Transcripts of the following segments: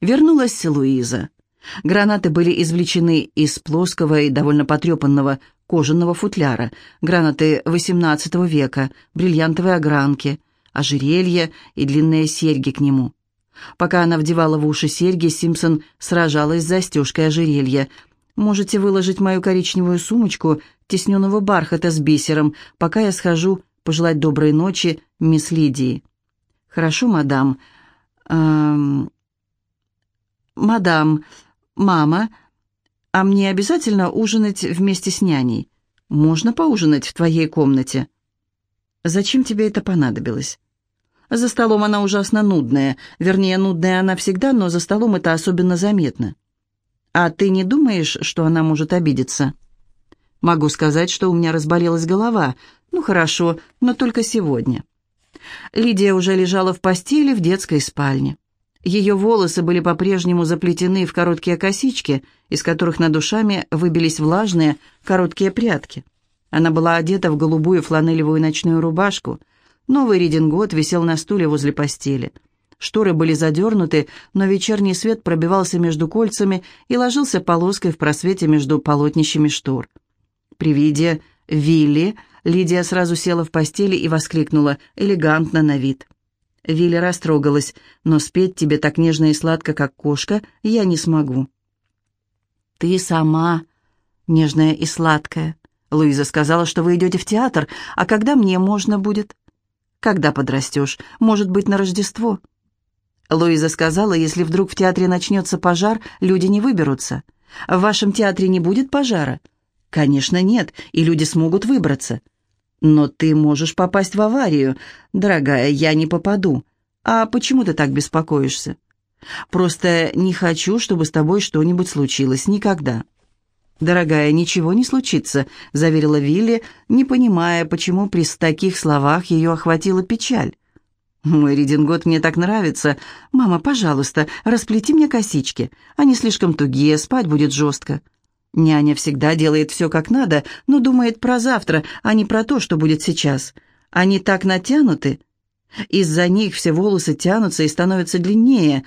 Вернулась Луиза. Гранаты были извлечены из плоского и довольно потрепанного кожаного футляра. Гранаты XVIII века, бриллиантовые огранки, ожерелье и длинные серьги к нему. Пока она вдевала в уши серьги, Симпсон сражалась с застежкой ожерелья. «Можете выложить мою коричневую сумочку тесненного бархата с бисером, пока я схожу пожелать доброй ночи мисс Лидии». «Хорошо, мадам». Эм... «Мадам, мама, а мне обязательно ужинать вместе с няней? Можно поужинать в твоей комнате?» «Зачем тебе это понадобилось?» За столом она ужасно нудная. Вернее, нудная она всегда, но за столом это особенно заметно. А ты не думаешь, что она может обидеться? Могу сказать, что у меня разболелась голова. Ну, хорошо, но только сегодня. Лидия уже лежала в постели в детской спальне. Ее волосы были по-прежнему заплетены в короткие косички, из которых над душами выбились влажные короткие прядки. Она была одета в голубую фланелевую ночную рубашку – Новый редингот висел на стуле возле постели. Шторы были задернуты, но вечерний свет пробивался между кольцами и ложился полоской в просвете между полотнищами штор. При виде Вилли Лидия сразу села в постели и воскликнула, элегантно на вид. Вилли растрогалась, но спеть тебе так нежно и сладко, как кошка, я не смогу. «Ты сама нежная и сладкая», — Луиза сказала, что вы идете в театр, а когда мне можно будет?» Когда подрастешь? Может быть, на Рождество?» Луиза сказала, если вдруг в театре начнется пожар, люди не выберутся. В вашем театре не будет пожара? Конечно, нет, и люди смогут выбраться. Но ты можешь попасть в аварию. Дорогая, я не попаду. А почему ты так беспокоишься? Просто не хочу, чтобы с тобой что-нибудь случилось. Никогда. «Дорогая, ничего не случится», — заверила Вилли, не понимая, почему при таких словах ее охватила печаль. «Мой редингот мне так нравится. Мама, пожалуйста, расплети мне косички. Они слишком тугие, спать будет жестко». Няня всегда делает все как надо, но думает про завтра, а не про то, что будет сейчас. Они так натянуты. Из-за них все волосы тянутся и становятся длиннее.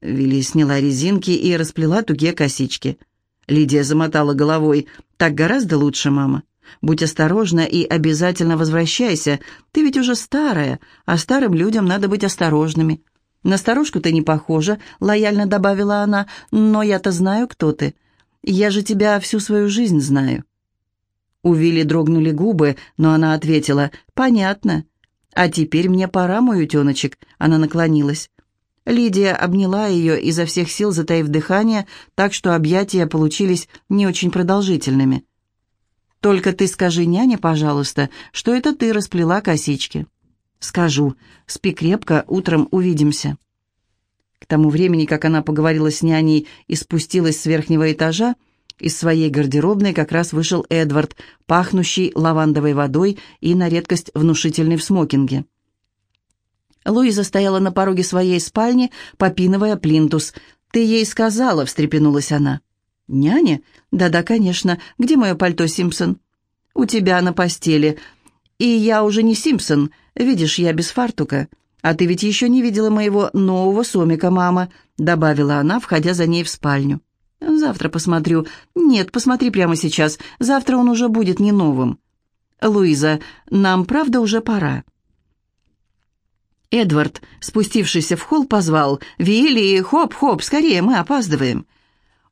Вилли сняла резинки и расплела тугие косички. Лидия замотала головой. «Так гораздо лучше, мама. Будь осторожна и обязательно возвращайся. Ты ведь уже старая, а старым людям надо быть осторожными». «На старушку ты не похожа», — лояльно добавила она, «но я-то знаю, кто ты. Я же тебя всю свою жизнь знаю». У Вилли дрогнули губы, но она ответила, «Понятно. А теперь мне пора, мой утеночек», — она наклонилась. Лидия обняла ее изо всех сил, затаив дыхание, так что объятия получились не очень продолжительными. «Только ты скажи няне, пожалуйста, что это ты расплела косички». «Скажу. Спи крепко, утром увидимся». К тому времени, как она поговорила с няней и спустилась с верхнего этажа, из своей гардеробной как раз вышел Эдвард, пахнущий лавандовой водой и на редкость внушительный в смокинге. Луиза стояла на пороге своей спальни, попинывая плинтус. «Ты ей сказала», — встрепенулась она. «Няня? Да-да, конечно. Где мое пальто, Симпсон?» «У тебя на постели. И я уже не Симпсон. Видишь, я без фартука. А ты ведь еще не видела моего нового сомика, мама», — добавила она, входя за ней в спальню. «Завтра посмотрю». «Нет, посмотри прямо сейчас. Завтра он уже будет не новым». «Луиза, нам правда уже пора?» Эдвард, спустившийся в холл, позвал «Вилли, хоп-хоп, скорее, мы опаздываем».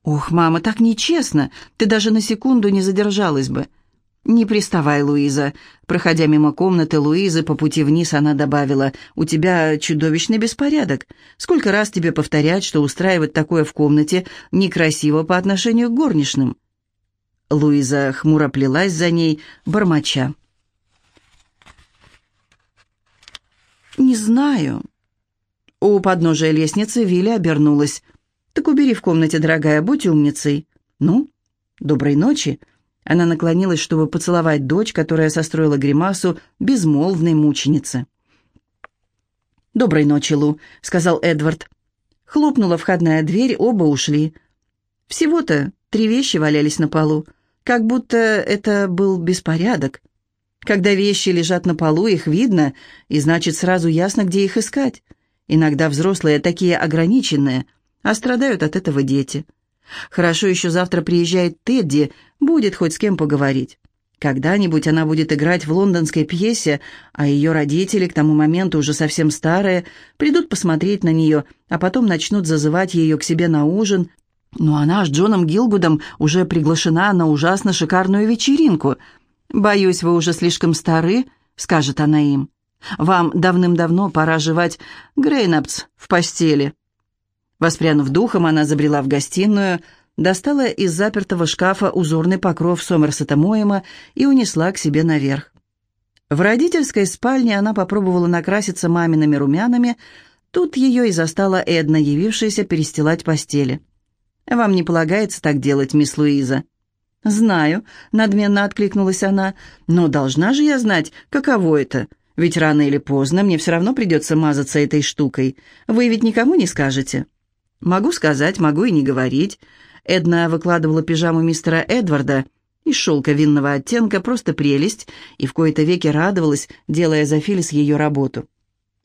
«Ох, мама, так нечестно, ты даже на секунду не задержалась бы». «Не приставай, Луиза». Проходя мимо комнаты Луизы, по пути вниз она добавила, «У тебя чудовищный беспорядок. Сколько раз тебе повторять, что устраивать такое в комнате некрасиво по отношению к горничным?» Луиза хмуро плелась за ней, бормоча. «Не знаю». У подножия лестницы Вилли обернулась. «Так убери в комнате, дорогая, будь умницей». «Ну, доброй ночи». Она наклонилась, чтобы поцеловать дочь, которая состроила гримасу безмолвной мученицы. «Доброй ночи, Лу», — сказал Эдвард. Хлопнула входная дверь, оба ушли. Всего-то три вещи валялись на полу, как будто это был беспорядок. Когда вещи лежат на полу, их видно, и значит сразу ясно, где их искать. Иногда взрослые такие ограниченные. а страдают от этого дети. Хорошо еще завтра приезжает Тедди, будет хоть с кем поговорить. Когда-нибудь она будет играть в лондонской пьесе, а ее родители, к тому моменту уже совсем старые, придут посмотреть на нее, а потом начнут зазывать ее к себе на ужин. Но она с Джоном Гилгудом уже приглашена на ужасно шикарную вечеринку. «Боюсь, вы уже слишком стары», — скажет она им. «Вам давным-давно пора жевать Грейнапс в постели». Воспрянув духом, она забрела в гостиную, достала из запертого шкафа узорный покров Сомерсета Моэма и унесла к себе наверх. В родительской спальне она попробовала накраситься мамиными румянами, тут ее и застала Эдна, явившаяся перестилать постели. «Вам не полагается так делать, мисс Луиза?» «Знаю», — надменно откликнулась она, «но должна же я знать, каково это, ведь рано или поздно мне все равно придется мазаться этой штукой. Вы ведь никому не скажете?» Могу сказать, могу и не говорить. Эдна выкладывала пижаму мистера Эдварда из шелка винного оттенка, просто прелесть, и в кои-то веки радовалась, делая за Филлис ее работу.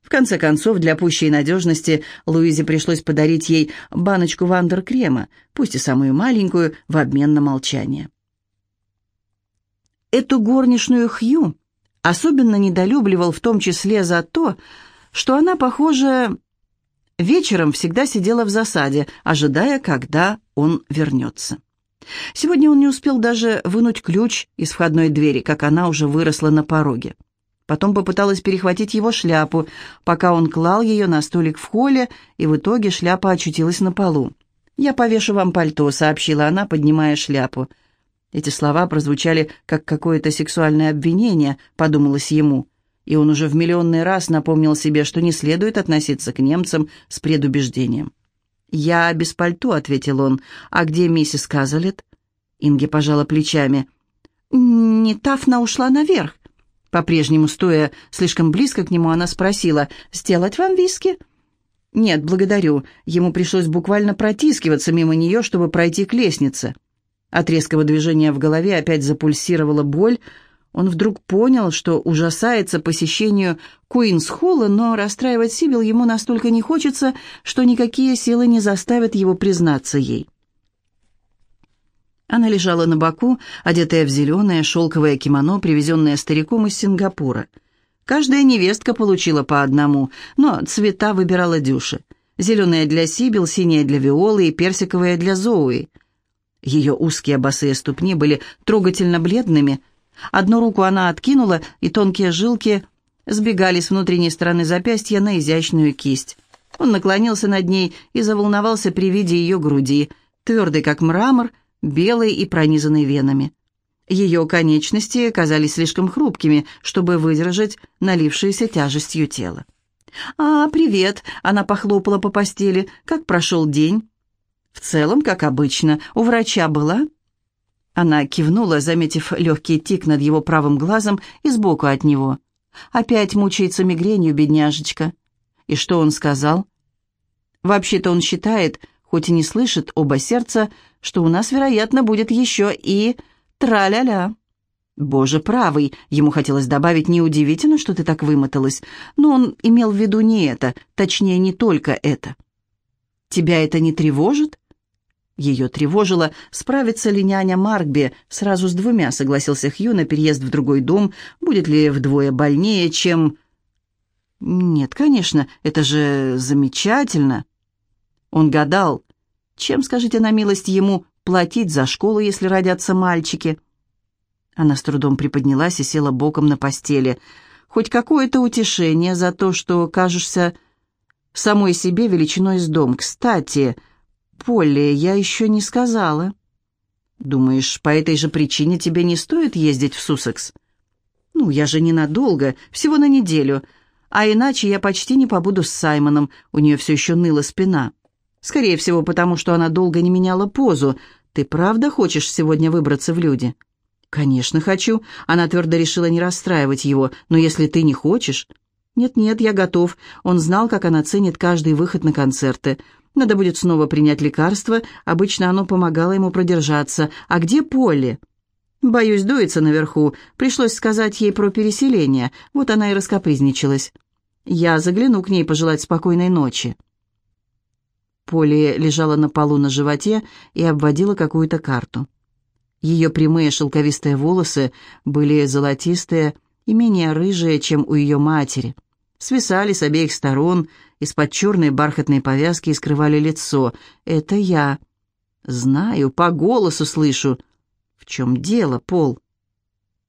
В конце концов, для пущей надежности Луизе пришлось подарить ей баночку вандер-крема, пусть и самую маленькую, в обмен на молчание. Эту горничную Хью особенно недолюбливал в том числе за то, что она, похоже, вечером всегда сидела в засаде, ожидая, когда он вернется. Сегодня он не успел даже вынуть ключ из входной двери, как она уже выросла на пороге. Потом попыталась перехватить его шляпу, пока он клал ее на столик в холле, и в итоге шляпа очутилась на полу. «Я повешу вам пальто», — сообщила она, поднимая шляпу. Эти слова прозвучали как какое-то сексуальное обвинение, подумалось ему и он уже в миллионный раз напомнил себе, что не следует относиться к немцам с предубеждением. «Я без пальто», — ответил он. «А где миссис Казалет?» Инги пожала плечами. «Не Тафна ушла наверх». По-прежнему, стоя слишком близко к нему, она спросила, «Сделать вам виски?» «Нет, благодарю». Ему пришлось буквально протискиваться мимо нее, чтобы пройти к лестнице. От резкого движения в голове опять запульсировала боль, он вдруг понял, что ужасается посещению Куинс-Холла, но расстраивать Сибил ему настолько не хочется, что никакие силы не заставят его признаться ей. Она лежала на боку, одетая в зеленое шелковое кимоно, привезенное стариком из Сингапура. Каждая невестка получила по одному, но цвета выбирала Дюша. Зеленая для Сибил, синяя для Виолы и персиковая для Зоуи. Ее узкие босые ступни были трогательно бледными – Одну руку она откинула, и тонкие жилки сбегали с внутренней стороны запястья на изящную кисть. Он наклонился над ней и заволновался при виде ее груди, твердой как мрамор, белой и пронизанной венами. Ее конечности казались слишком хрупкими, чтобы выдержать налившееся тяжестью тело. «А, привет!» — она похлопала по постели. «Как прошел день?» «В целом, как обычно. У врача была?» Она кивнула, заметив легкий тик над его правым глазом и сбоку от него. Опять мучается мигренью, бедняжечка. И что он сказал? Вообще-то он считает, хоть и не слышит оба сердца, что у нас, вероятно, будет еще и тра-ля-ля. «Боже правый!» — ему хотелось добавить, неудивительно, что ты так вымоталась, но он имел в виду не это, точнее, не только это. «Тебя это не тревожит?» Ее тревожило, справится ли няня Маркби сразу с двумя, согласился Хью на переезд в другой дом, будет ли вдвое больнее, чем... Нет, конечно, это же замечательно. Он гадал, чем, скажите на милость, ему платить за школу, если родятся мальчики? Она с трудом приподнялась и села боком на постели. Хоть какое-то утешение за то, что кажешься самой себе величиной с дом. Кстати... «Полли, я еще не сказала». «Думаешь, по этой же причине тебе не стоит ездить в Суссекс?» «Ну, я же ненадолго, всего на неделю. А иначе я почти не побуду с Саймоном, у нее все еще ныла спина. Скорее всего, потому что она долго не меняла позу. Ты правда хочешь сегодня выбраться в люди?» «Конечно хочу». Она твердо решила не расстраивать его. «Но если ты не хочешь...» «Нет-нет, я готов». Он знал, как она ценит каждый выход на концерты. Надо будет снова принять лекарство, обычно оно помогало ему продержаться. А где Полли? Боюсь, дуется наверху. Пришлось сказать ей про переселение. Вот она и раскопризничалась. Я загляну к ней пожелать спокойной ночи. Полли лежала на полу на животе и обводила какую-то карту. Ее прямые шелковистые волосы были золотистые и менее рыжие, чем у ее матери. Свисали с обеих сторон, из-под черной бархатной повязки и скрывали лицо. «Это я». «Знаю, по голосу слышу». «В чем дело, Пол?»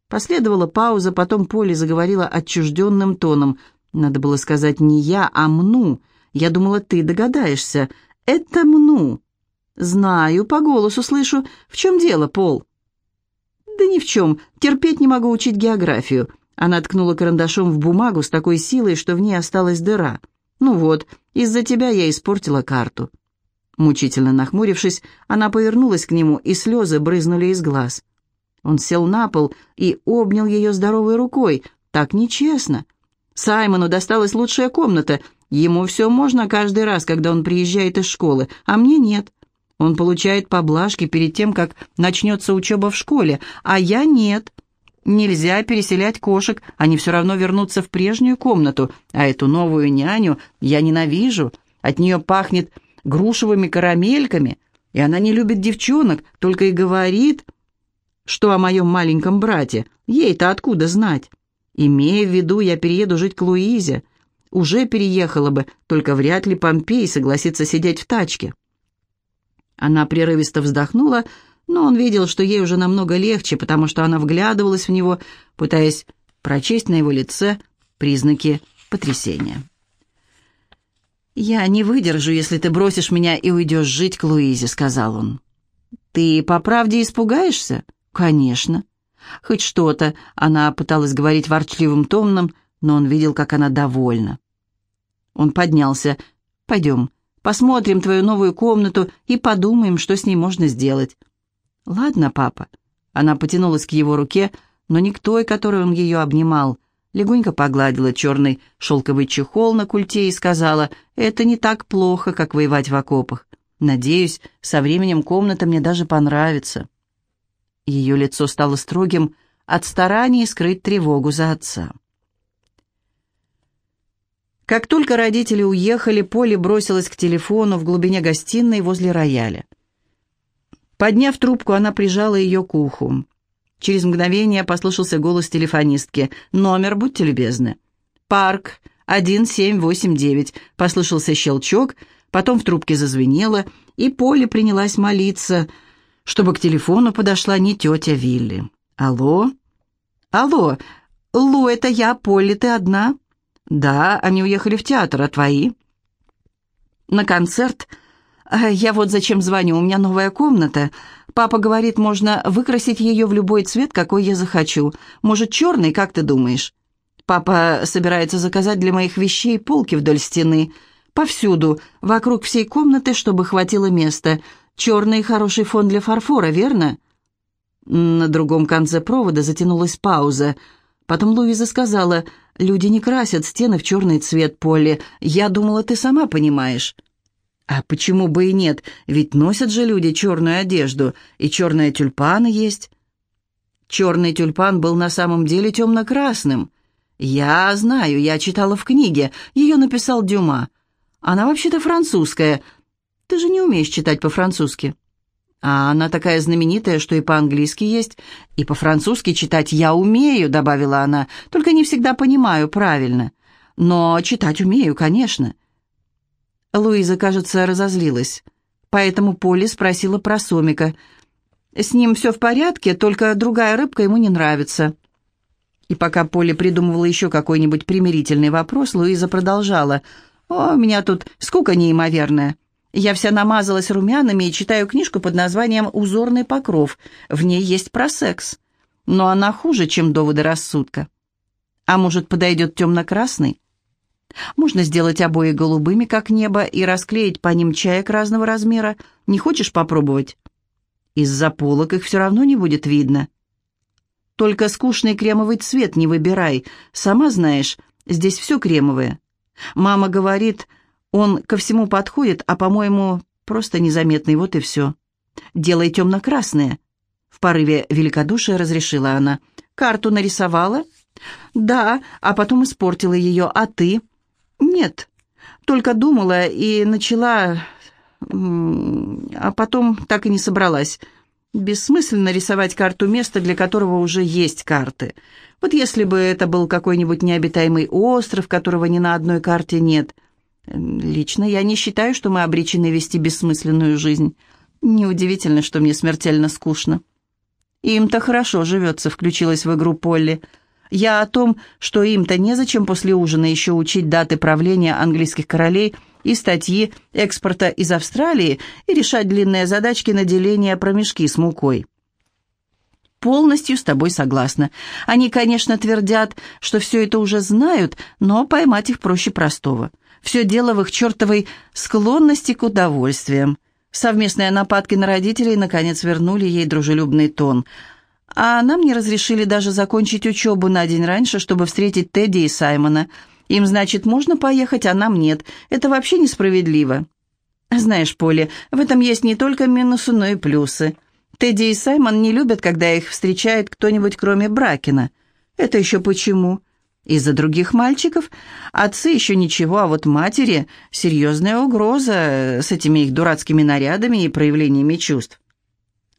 Последовала пауза, потом Полли заговорила отчужденным тоном. «Надо было сказать не я, а Мну. Я думала, ты догадаешься. Это Мну». «Знаю, по голосу слышу. В чем дело, Пол?» «Да ни в чем. Терпеть не могу учить географию». Она ткнула карандашом в бумагу с такой силой, что в ней осталась дыра. «Ну вот, из-за тебя я испортила карту». Мучительно нахмурившись, она повернулась к нему, и слезы брызнули из глаз. Он сел на пол и обнял ее здоровой рукой. Так нечестно. Саймону досталась лучшая комната. Ему все можно каждый раз, когда он приезжает из школы, а мне нет. Он получает поблажки перед тем, как начнется учеба в школе, а я нет. Нельзя переселять кошек, они все равно вернутся в прежнюю комнату, а эту новую няню я ненавижу. От нее пахнет грушевыми карамельками, и она не любит девчонок, только и говорит, что о моем маленьком брате. Ей-то откуда знать? Имея в виду, я перееду жить к Луизе. Уже переехала бы, только вряд ли Помпей согласится сидеть в тачке. Она прерывисто вздохнула, но он видел, что ей уже намного легче, потому что она вглядывалась в него, пытаясь прочесть на его лице признаки потрясения. «Я не выдержу, если ты бросишь меня и уйдешь жить к Луизе», — сказал он. «Ты по правде испугаешься?» «Конечно». Хоть что-то, она пыталась говорить ворчливым тоном, но он видел, как она довольна. Он поднялся. «Пойдем, посмотрим твою новую комнату и подумаем, что с ней можно сделать». «Ладно, папа». Она потянулась к его руке, но не к той, которой он ее обнимал. Легонько погладила черный шелковый чехол на культе и сказала, «Это не так плохо, как воевать в окопах. Надеюсь, со временем комната мне даже понравится». Ее лицо стало строгим от стараний скрыть тревогу за отца. Как только родители уехали, Поле бросилась к телефону в глубине гостиной возле рояля. Подняв трубку, она прижала ее к уху. Через мгновение послышался голос телефонистки. «Номер, будьте любезны». «Парк, 1789», — послышался щелчок, потом в трубке зазвенело, и Поле принялась молиться, чтобы к телефону подошла не тетя Вилли. «Алло?» «Алло, Лу, это я, Полли, ты одна?» «Да, они уехали в театр, а твои?» «На концерт?» «Э, «Я вот зачем звоню, у меня новая комната. Папа говорит, можно выкрасить ее в любой цвет, какой я захочу. Может, черный, как ты думаешь?» «Папа собирается заказать для моих вещей полки вдоль стены. Повсюду, вокруг всей комнаты, чтобы хватило места. Черный хороший фон для фарфора, верно?» На другом конце провода затянулась пауза. Потом Луиза сказала, «Люди не красят стены в черный цвет, Полли. Я думала, ты сама понимаешь». А почему бы и нет? Ведь носят же люди черную одежду, и черные тюльпаны есть. Черный тюльпан был на самом деле темно-красным. Я знаю, я читала в книге, ее написал Дюма. Она вообще-то французская. Ты же не умеешь читать по-французски. А она такая знаменитая, что и по-английски есть, и по-французски читать я умею, добавила она, только не всегда понимаю правильно. Но читать умею, конечно. Луиза, кажется, разозлилась. Поэтому Полли спросила про Сомика. «С ним все в порядке, только другая рыбка ему не нравится». И пока Полли придумывала еще какой-нибудь примирительный вопрос, Луиза продолжала. «О, у меня тут скука неимоверная. Я вся намазалась румянами и читаю книжку под названием «Узорный покров». В ней есть про секс. Но она хуже, чем доводы рассудка. А может, подойдет темно-красный? Можно сделать обои голубыми, как небо, и расклеить по ним чаек разного размера. Не хочешь попробовать? Из-за полок их все равно не будет видно. Только скучный кремовый цвет не выбирай. Сама знаешь, здесь все кремовое. Мама говорит, он ко всему подходит, а, по-моему, просто незаметный, вот и все. Делай темно-красное. В порыве великодушия разрешила она. Карту нарисовала? Да, а потом испортила ее. А ты? «Нет, только думала и начала а потом так и не собралась. Бессмысленно рисовать карту места, для которого уже есть карты. Вот если бы это был какой-нибудь необитаемый остров, которого ни на одной карте нет. Лично я не считаю, что мы обречены вести бессмысленную жизнь. Неудивительно, что мне смертельно скучно. «Им-то хорошо живется», — включилась в игру Полли. «Я о том, что им-то незачем после ужина еще учить даты правления английских королей и статьи экспорта из Австралии и решать длинные задачки на деление промежки с мукой». Полностью с тобой согласна. Они, конечно, твердят, что все это уже знают, но поймать их проще простого. Все дело в их чертовой склонности к удовольствиям. Совместные нападки на родителей, наконец, вернули ей дружелюбный тон. А нам не разрешили даже закончить учебу на день раньше, чтобы встретить Тедди и Саймона. Им, значит, можно поехать, а нам нет. Это вообще несправедливо. Знаешь, Поле, в этом есть не только минусы, но и плюсы. Тедди и Саймон не любят, когда их встречает кто-нибудь, кроме Бракина. Это еще почему? Из-за других мальчиков отцы еще ничего, а вот матери серьезная угроза с этими их дурацкими нарядами и проявлениями чувств.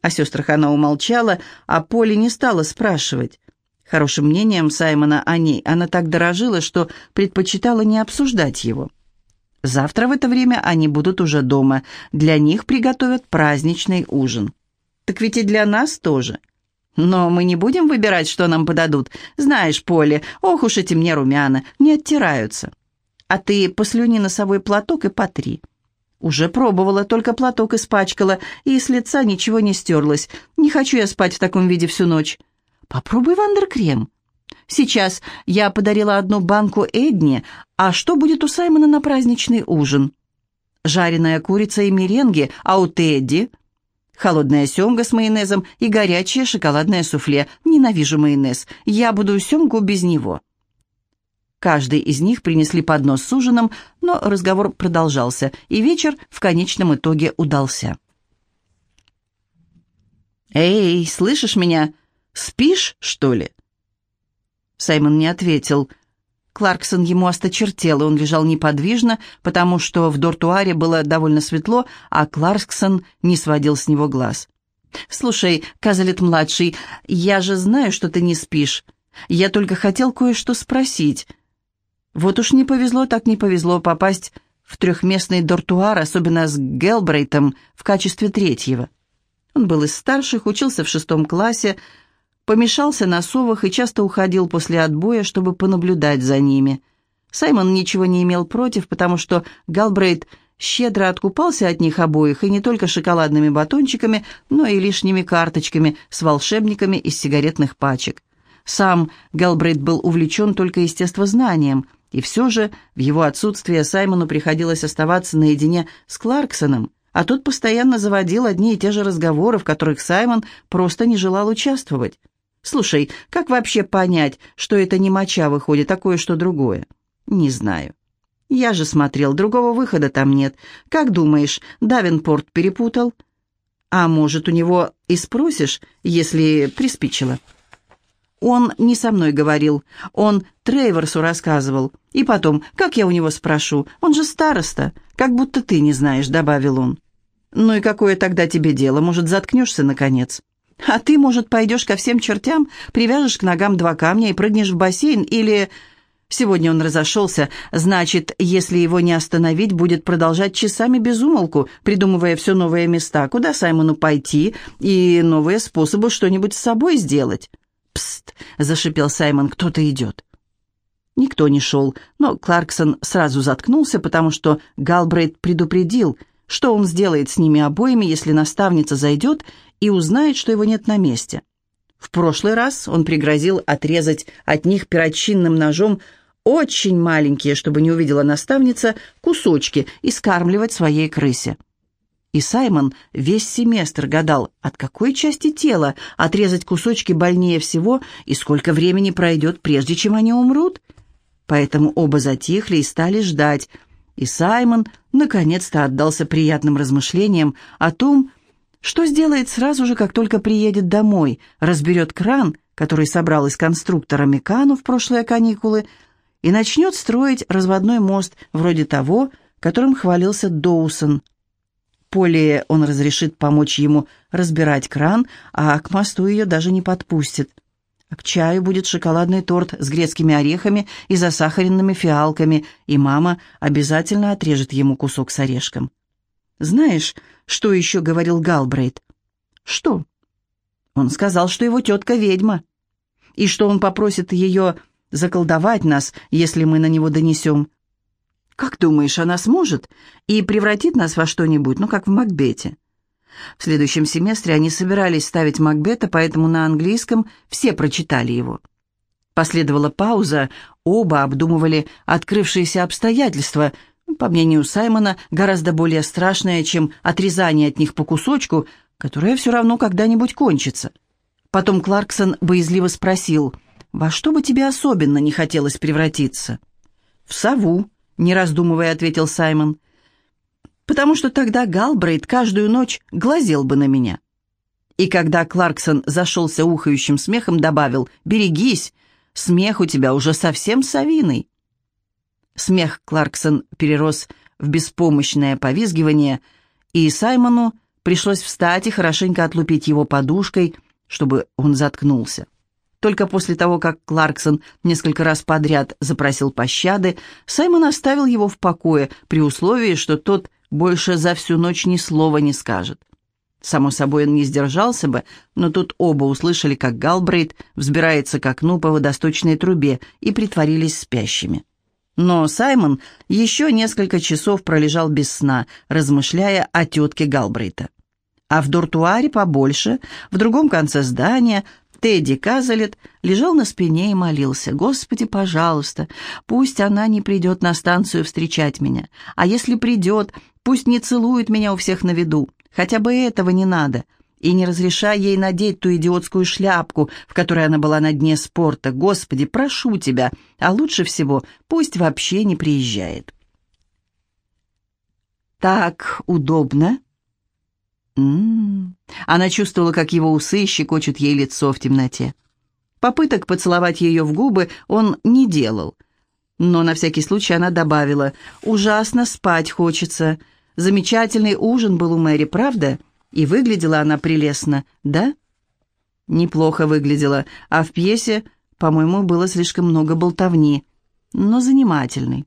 О сестрах она умолчала, а Поле не стала спрашивать. Хорошим мнением Саймона о ней она так дорожила, что предпочитала не обсуждать его. Завтра в это время они будут уже дома. Для них приготовят праздничный ужин. Так ведь и для нас тоже. Но мы не будем выбирать, что нам подадут. Знаешь, Поле, ох уж эти мне румяна, не оттираются. А ты послюни носовой платок и потри. Уже пробовала, только платок испачкала, и с лица ничего не стерлось. Не хочу я спать в таком виде всю ночь. Попробуй вандеркрем. Сейчас я подарила одну банку Эдни, а что будет у Саймона на праздничный ужин? Жареная курица и меренги, а у Тедди — Холодная семга с майонезом и горячее шоколадное суфле. Ненавижу майонез. Я буду семгу без него. Каждый из них принесли поднос с ужином, но разговор продолжался, и вечер в конечном итоге удался. «Эй, слышишь меня? Спишь, что ли?» Саймон не ответил. Кларксон ему осточертел, и он лежал неподвижно, потому что в дортуаре было довольно светло, а Кларксон не сводил с него глаз. «Слушай, Казалет-младший, я же знаю, что ты не спишь. Я только хотел кое-что спросить. Вот уж не повезло, так не повезло попасть в трехместный дортуар, особенно с Гелбрейтом в качестве третьего. Он был из старших, учился в шестом классе, помешался на совах и часто уходил после отбоя, чтобы понаблюдать за ними. Саймон ничего не имел против, потому что Галбрейт щедро откупался от них обоих, и не только шоколадными батончиками, но и лишними карточками с волшебниками из сигаретных пачек. Сам Галбрейт был увлечен только естествознанием, и все же в его отсутствие Саймону приходилось оставаться наедине с Кларксоном, а тот постоянно заводил одни и те же разговоры, в которых Саймон просто не желал участвовать. Слушай, как вообще понять, что это не моча выходит, а кое-что другое? Не знаю. Я же смотрел, другого выхода там нет. Как думаешь, Давинпорт перепутал? А может, у него и спросишь, если приспичило? Он не со мной говорил, он Трейворсу рассказывал. И потом, как я у него спрошу? Он же староста, как будто ты не знаешь, добавил он. Ну и какое тогда тебе дело? Может, заткнешься, наконец?» А ты, может, пойдешь ко всем чертям, привяжешь к ногам два камня и прыгнешь в бассейн, или... Сегодня он разошелся, значит, если его не остановить, будет продолжать часами без умолку, придумывая все новые места, куда Саймону пойти и новые способы что-нибудь с собой сделать. «Пст!» — зашипел Саймон, — «кто-то идет». Никто не шел, но Кларксон сразу заткнулся, потому что Галбрейт предупредил, что он сделает с ними обоими, если наставница зайдет и узнает, что его нет на месте. В прошлый раз он пригрозил отрезать от них перочинным ножом очень маленькие, чтобы не увидела наставница, кусочки и скармливать своей крысе. И Саймон весь семестр гадал, от какой части тела отрезать кусочки больнее всего и сколько времени пройдет, прежде чем они умрут. Поэтому оба затихли и стали ждать. И Саймон наконец-то отдался приятным размышлениям о том, что сделает сразу же, как только приедет домой? Разберет кран, который собрал из конструктора Мекану в прошлые каникулы, и начнет строить разводной мост вроде того, которым хвалился Доусон. Поле он разрешит помочь ему разбирать кран, а к мосту ее даже не подпустит. А к чаю будет шоколадный торт с грецкими орехами и засахаренными фиалками, и мама обязательно отрежет ему кусок с орешком. Знаешь, что еще говорил Галбрейт? Что? Он сказал, что его тетка ведьма, и что он попросит ее заколдовать нас, если мы на него донесем. Как думаешь, она сможет и превратит нас во что-нибудь, ну, как в Макбете? В следующем семестре они собирались ставить Макбета, поэтому на английском все прочитали его. Последовала пауза, оба обдумывали открывшиеся обстоятельства, по мнению Саймона, гораздо более страшное, чем отрезание от них по кусочку, которое все равно когда-нибудь кончится. Потом Кларксон боязливо спросил, «Во что бы тебе особенно не хотелось превратиться?» «В сову», — не раздумывая, ответил Саймон потому что тогда Галбрейт каждую ночь глазел бы на меня. И когда Кларксон зашелся ухающим смехом, добавил «Берегись, смех у тебя уже совсем совиный». Смех Кларксон перерос в беспомощное повизгивание, и Саймону пришлось встать и хорошенько отлупить его подушкой, чтобы он заткнулся. Только после того, как Кларксон несколько раз подряд запросил пощады, Саймон оставил его в покое при условии, что тот больше за всю ночь ни слова не скажет. Само собой, он не сдержался бы, но тут оба услышали, как Галбрейт взбирается к окну по водосточной трубе и притворились спящими. Но Саймон еще несколько часов пролежал без сна, размышляя о тетке Галбрейта. А в дортуаре побольше, в другом конце здания, Тедди Казалет лежал на спине и молился. «Господи, пожалуйста, пусть она не придет на станцию встречать меня. А если придет, пусть не целует меня у всех на виду. Хотя бы этого не надо. И не разрешай ей надеть ту идиотскую шляпку, в которой она была на дне спорта. Господи, прошу тебя, а лучше всего пусть вообще не приезжает». «Так удобно», Она чувствовала, как его усы щекочут ей лицо в темноте. Попыток поцеловать ее в губы он не делал. Но на всякий случай она добавила, «Ужасно спать хочется. Замечательный ужин был у Мэри, правда? И выглядела она прелестно, да?» Неплохо выглядела, а в пьесе, по-моему, было слишком много болтовни, но занимательный.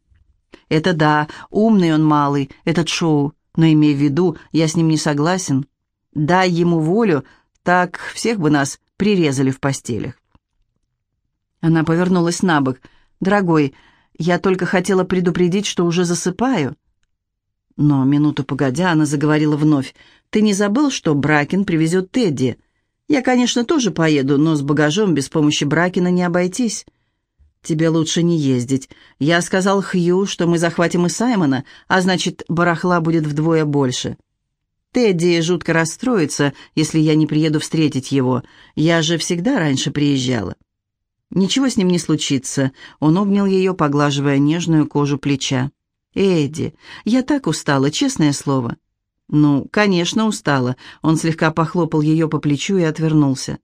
«Это да, умный он малый, этот шоу но имей в виду, я с ним не согласен. Дай ему волю, так всех бы нас прирезали в постелях. Она повернулась на бок. «Дорогой, я только хотела предупредить, что уже засыпаю». Но минуту погодя, она заговорила вновь. «Ты не забыл, что Бракин привезет Тедди? Я, конечно, тоже поеду, но с багажом без помощи Бракина не обойтись». «Тебе лучше не ездить. Я сказал Хью, что мы захватим и Саймона, а значит, барахла будет вдвое больше. Тедди жутко расстроится, если я не приеду встретить его. Я же всегда раньше приезжала». «Ничего с ним не случится», — он обнял ее, поглаживая нежную кожу плеча. «Эдди, я так устала, честное слово». «Ну, конечно, устала». Он слегка похлопал ее по плечу и отвернулся.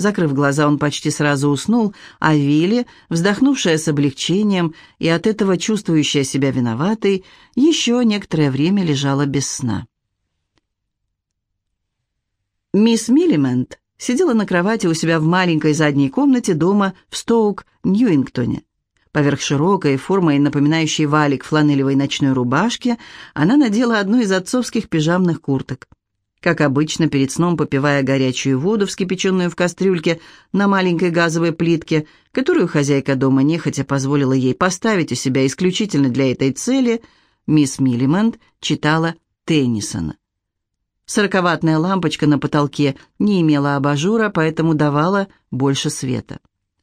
Закрыв глаза, он почти сразу уснул, а Вилли, вздохнувшая с облегчением и от этого чувствующая себя виноватой, еще некоторое время лежала без сна. Мисс Миллимент сидела на кровати у себя в маленькой задней комнате дома в Стоук, Ньюингтоне. Поверх широкой, формой напоминающей валик фланелевой ночной рубашки, она надела одну из отцовских пижамных курток. Как обычно, перед сном попивая горячую воду, вскипяченную в кастрюльке на маленькой газовой плитке, которую хозяйка дома нехотя позволила ей поставить у себя исключительно для этой цели, мисс Миллимент читала Теннисона. Сороковатная лампочка на потолке не имела абажура, поэтому давала больше света.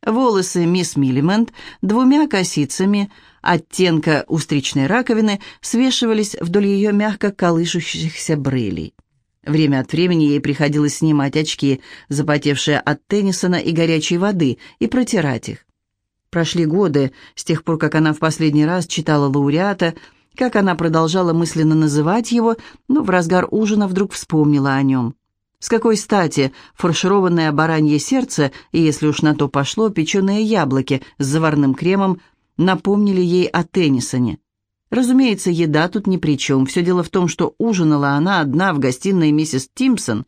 Волосы мисс Миллимент двумя косицами оттенка устричной раковины свешивались вдоль ее мягко колышущихся брылей. Время от времени ей приходилось снимать очки, запотевшие от Теннисона и горячей воды, и протирать их. Прошли годы с тех пор, как она в последний раз читала лауреата, как она продолжала мысленно называть его, но в разгар ужина вдруг вспомнила о нем. С какой стати фаршированное баранье сердце и, если уж на то пошло, печеные яблоки с заварным кремом напомнили ей о Теннисоне. Разумеется, еда тут ни при чем. Все дело в том, что ужинала она одна в гостиной миссис Тимпсон,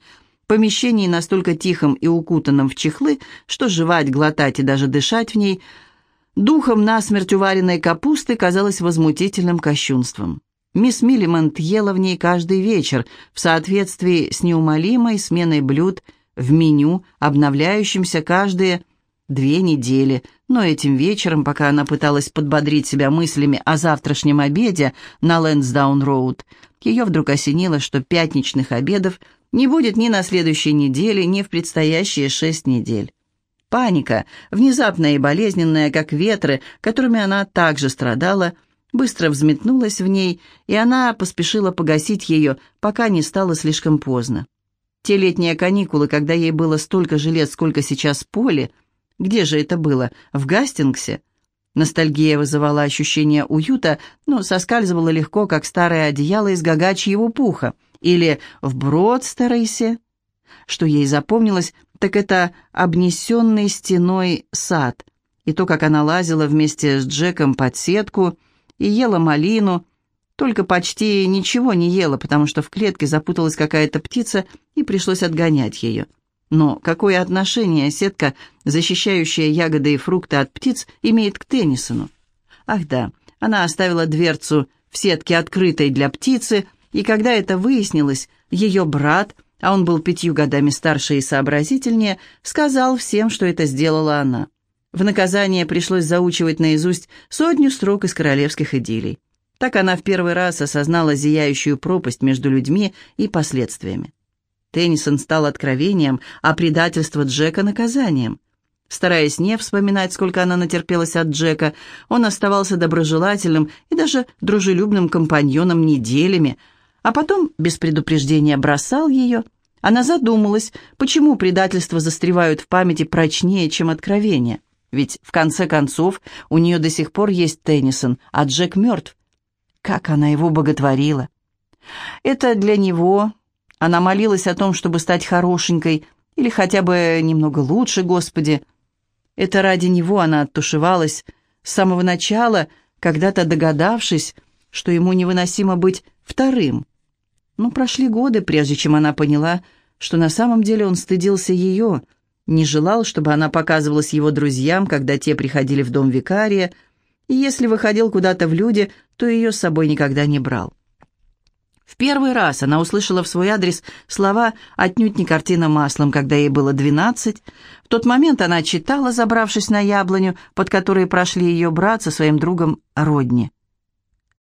помещении настолько тихом и укутанном в чехлы, что жевать, глотать и даже дышать в ней духом насмерть уваренной капусты казалось возмутительным кощунством. Мисс Миллимонт ела в ней каждый вечер в соответствии с неумолимой сменой блюд в меню, обновляющимся каждые две недели, но этим вечером, пока она пыталась подбодрить себя мыслями о завтрашнем обеде на Лэнсдаун-Роуд, ее вдруг осенило, что пятничных обедов не будет ни на следующей неделе, ни в предстоящие шесть недель. Паника, внезапная и болезненная, как ветры, которыми она также страдала, быстро взметнулась в ней, и она поспешила погасить ее, пока не стало слишком поздно. Те летние каникулы, когда ей было столько же лет, сколько сейчас Поле, где же это было? В Гастингсе? Ностальгия вызывала ощущение уюта, но соскальзывала легко, как старое одеяло из гагачьего пуха — или в Бродстерейсе. Что ей запомнилось, так это обнесенный стеной сад, и то, как она лазила вместе с Джеком под сетку и ела малину, только почти ничего не ела, потому что в клетке запуталась какая-то птица, и пришлось отгонять ее. Но какое отношение сетка, защищающая ягоды и фрукты от птиц, имеет к Теннисону? Ах да, она оставила дверцу в сетке открытой для птицы, и когда это выяснилось, ее брат, а он был пятью годами старше и сообразительнее, сказал всем, что это сделала она. В наказание пришлось заучивать наизусть сотню строк из королевских идиллий. Так она в первый раз осознала зияющую пропасть между людьми и последствиями. Теннисон стал откровением, а предательство Джека — наказанием. Стараясь не вспоминать, сколько она натерпелась от Джека, он оставался доброжелательным и даже дружелюбным компаньоном неделями — а потом без предупреждения бросал ее. Она задумалась, почему предательства застревают в памяти прочнее, чем откровения. Ведь, в конце концов, у нее до сих пор есть Теннисон, а Джек мертв. Как она его боготворила! Это для него. Она молилась о том, чтобы стать хорошенькой, или хотя бы немного лучше, Господи. Это ради него она оттушевалась с самого начала, когда-то догадавшись, что ему невыносимо быть вторым. Но прошли годы, прежде чем она поняла, что на самом деле он стыдился ее, не желал, чтобы она показывалась его друзьям, когда те приходили в дом викария, и если выходил куда-то в люди, то ее с собой никогда не брал. В первый раз она услышала в свой адрес слова «отнюдь не картина маслом», когда ей было двенадцать. В тот момент она читала, забравшись на яблоню, под которой прошли ее брат со своим другом Родни.